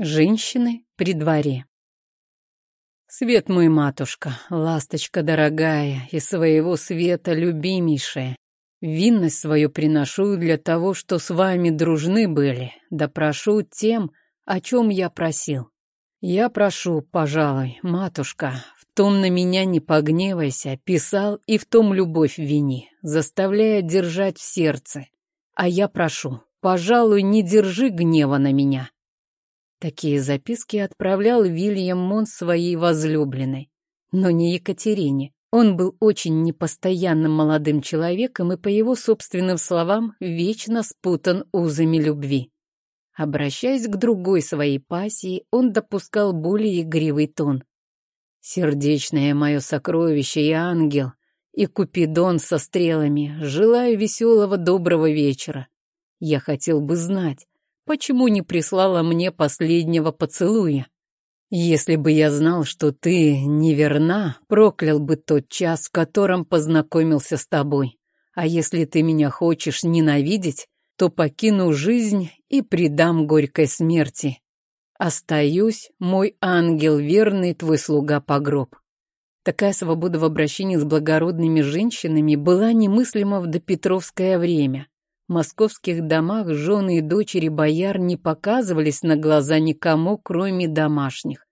Женщины при дворе. Свет мой, матушка, ласточка дорогая и своего света любимейшая, винность свою приношу для того, что с вами дружны были, да прошу тем, о чем я просил. Я прошу, пожалуй, матушка, в том на меня не погневайся, писал и в том любовь вини, заставляя держать в сердце. А я прошу, пожалуй, не держи гнева на меня. Такие записки отправлял Вильям Мон своей возлюбленной, но не Екатерине. Он был очень непостоянным молодым человеком и, по его собственным словам, вечно спутан узами любви. Обращаясь к другой своей пассии, он допускал более игривый тон. «Сердечное мое сокровище и ангел, и Купидон со стрелами, желаю веселого доброго вечера. Я хотел бы знать, почему не прислала мне последнего поцелуя? Если бы я знал, что ты неверна, проклял бы тот час, в котором познакомился с тобой. А если ты меня хочешь ненавидеть, то покину жизнь и предам горькой смерти. Остаюсь, мой ангел верный, твой слуга по гроб. Такая свобода в обращении с благородными женщинами была немыслима в допетровское время. Московских домах жены и дочери бояр не показывались на глаза никому, кроме домашних.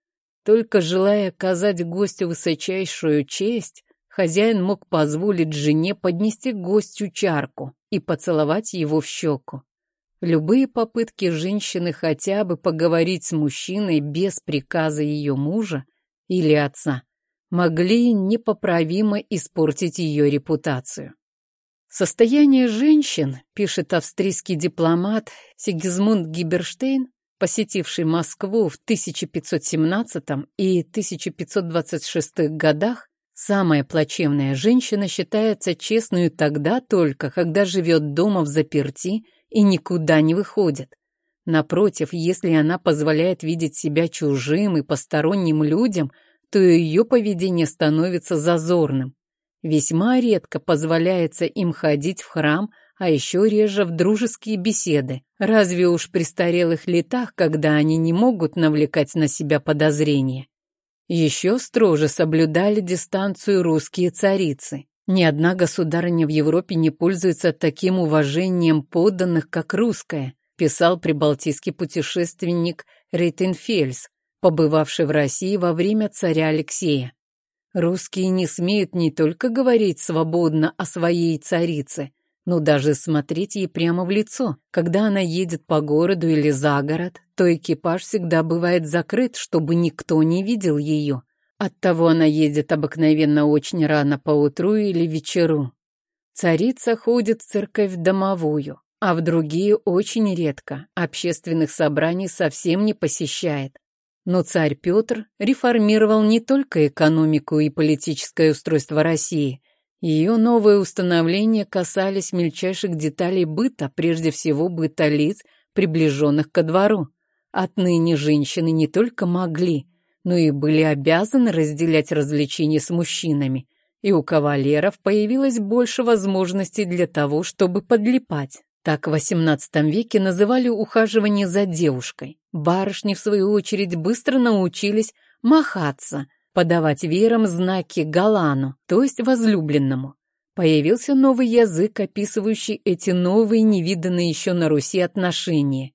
Только желая оказать гостю высочайшую честь, хозяин мог позволить жене поднести гостю чарку и поцеловать его в щеку. Любые попытки женщины хотя бы поговорить с мужчиной без приказа ее мужа или отца могли непоправимо испортить ее репутацию. Состояние женщин, пишет австрийский дипломат Сигизмунд Гиберштейн, посетивший Москву в 1517 и 1526 годах, самая плачевная женщина считается честной тогда только, когда живет дома в заперти и никуда не выходит. Напротив, если она позволяет видеть себя чужим и посторонним людям, то ее поведение становится зазорным. Весьма редко позволяется им ходить в храм, а еще реже в дружеские беседы. Разве уж при старелых летах, когда они не могут навлекать на себя подозрения? Еще строже соблюдали дистанцию русские царицы. Ни одна государыня в Европе не пользуется таким уважением подданных, как русская, писал прибалтийский путешественник Рейтенфельс, побывавший в России во время царя Алексея. Русские не смеют не только говорить свободно о своей царице, но даже смотреть ей прямо в лицо. Когда она едет по городу или за город, то экипаж всегда бывает закрыт, чтобы никто не видел ее. Оттого она едет обыкновенно очень рано по утру или вечеру. Царица ходит в церковь домовую, а в другие очень редко, общественных собраний совсем не посещает. Но царь Петр реформировал не только экономику и политическое устройство России. Ее новые установления касались мельчайших деталей быта, прежде всего быта лиц, приближенных ко двору. Отныне женщины не только могли, но и были обязаны разделять развлечения с мужчинами, и у кавалеров появилось больше возможностей для того, чтобы подлипать. Так в XVIII веке называли ухаживание за девушкой. Барышни, в свою очередь, быстро научились махаться, подавать веером знаки галану, то есть возлюбленному. Появился новый язык, описывающий эти новые, невиданные еще на Руси отношения.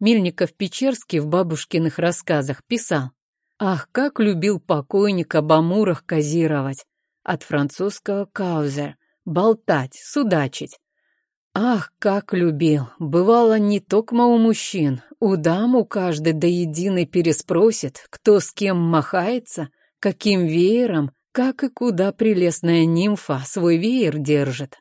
Мельников-Печерский в бабушкиных рассказах писал «Ах, как любил покойник об амурах казировать!» От французского «каузер» — болтать, судачить. Ах, как любил! Бывало не только у мужчин. У дам у каждой до единой переспросит, кто с кем махается, каким веером, как и куда прелестная нимфа свой веер держит.